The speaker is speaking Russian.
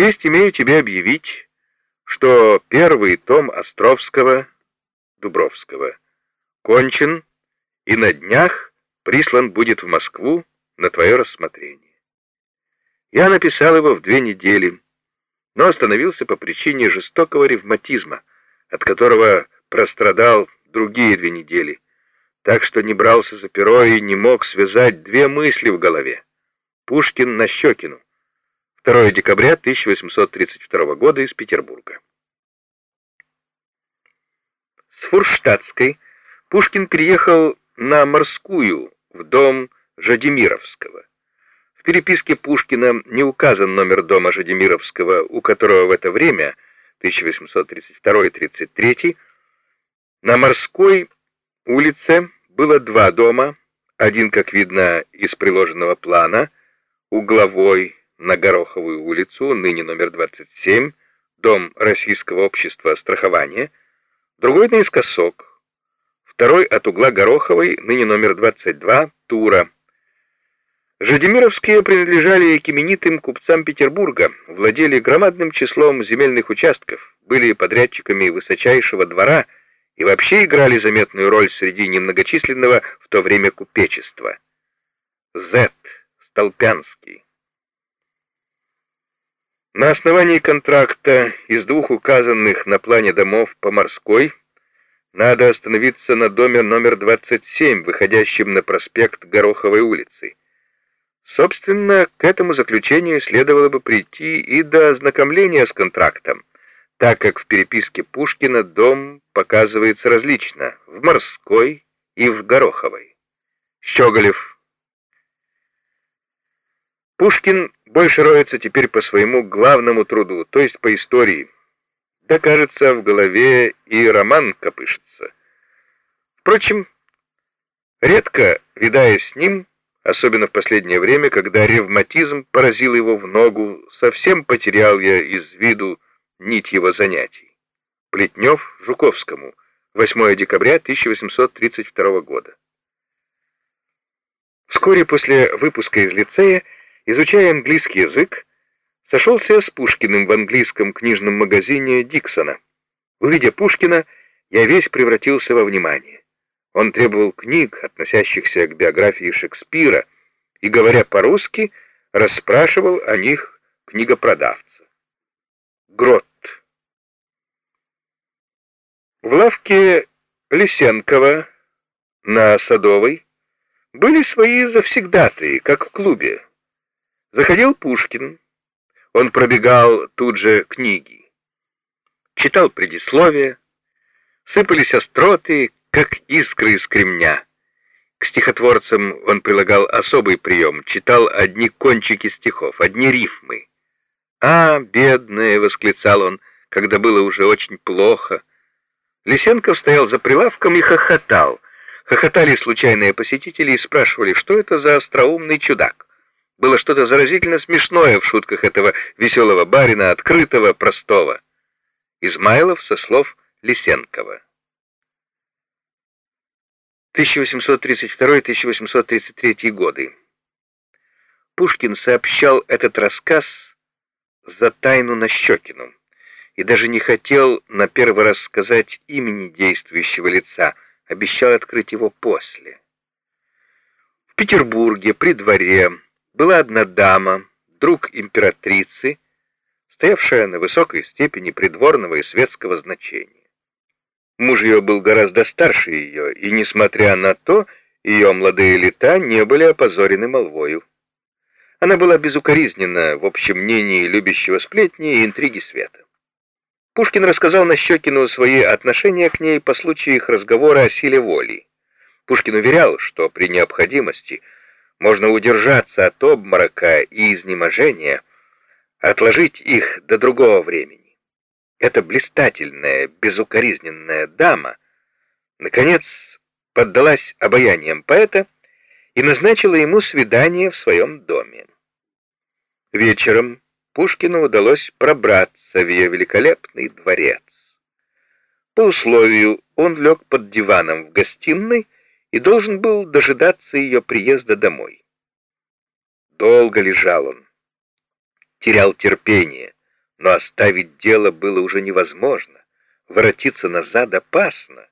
Честь имею тебе объявить, что первый том Островского, Дубровского, кончен и на днях прислан будет в Москву на твое рассмотрение. Я написал его в две недели, но остановился по причине жестокого ревматизма, от которого прострадал другие две недели, так что не брался за перо и не мог связать две мысли в голове. Пушкин на Щекину. 2 декабря 1832 года из Петербурга. С Фурштадтской Пушкин приехал на Морскую, в дом Жадимировского. В переписке Пушкина не указан номер дома Жадимировского, у которого в это время, 1832-33, на Морской улице было два дома, один, как видно из приложенного плана, угловой на Гороховую улицу, ныне номер 27, дом Российского общества страхования, другой наискосок, второй от угла Гороховой, ныне номер 22, Тура, Жадимировские принадлежали к именитым купцам Петербурга, владели громадным числом земельных участков, были подрядчиками высочайшего двора и вообще играли заметную роль среди немногочисленного в то время купечества. З. Столпянский. На основании контракта из двух указанных на плане домов по морской надо остановиться на доме номер 27, выходящем на проспект Гороховой улицы. Собственно, к этому заключению следовало бы прийти и до ознакомления с контрактом, так как в переписке Пушкина дом показывается различно в Морской и в Гороховой. Щеголев. Пушкин больше роется теперь по своему главному труду, то есть по истории. Да, кажется, в голове и роман копышется. Впрочем, редко, видаясь с ним, Особенно в последнее время, когда ревматизм поразил его в ногу, совсем потерял я из виду нить его занятий. Плетнев Жуковскому, 8 декабря 1832 года. Вскоре после выпуска из лицея, изучая английский язык, сошелся с Пушкиным в английском книжном магазине Диксона. Увидя Пушкина, я весь превратился во внимание. Он требовал книг, относящихся к биографии Шекспира, и, говоря по-русски, расспрашивал о них книгопродавца. Грот. В лавке Лисенкова на Садовой были свои завсегдатые, как в клубе. Заходил Пушкин, он пробегал тут же книги, читал предисловия, сыпались остроты, как искры из кремня. К стихотворцам он прилагал особый прием, читал одни кончики стихов, одни рифмы. «А, бедные!» — восклицал он, когда было уже очень плохо. Лисенков стоял за прилавком и хохотал. Хохотали случайные посетители и спрашивали, что это за остроумный чудак. Было что-то заразительно смешное в шутках этого веселого барина, открытого, простого. Измайлов со слов Лисенкова. 1832-1833 годы. Пушкин сообщал этот рассказ за тайну Нащекину и даже не хотел на первый раз сказать имени действующего лица, обещал открыть его после. В Петербурге при дворе была одна дама, друг императрицы, стоявшая на высокой степени придворного и светского значения. Муж ее был гораздо старше ее, и, несмотря на то, ее молодые лета не были опозорены молвою. Она была безукоризнена в общем мнении любящего сплетни и интриги света. Пушкин рассказал Нащекину свои отношения к ней по случаю их разговора о силе воли. Пушкин уверял, что при необходимости можно удержаться от обморока и изнеможения, отложить их до другого времени. Эта блистательная, безукоризненная дама, наконец, поддалась обаяниям поэта и назначила ему свидание в своем доме. Вечером Пушкину удалось пробраться в ее великолепный дворец. По условию он лег под диваном в гостиной и должен был дожидаться ее приезда домой. Долго лежал он, терял терпение, Но оставить дело было уже невозможно. Воротиться назад опасно.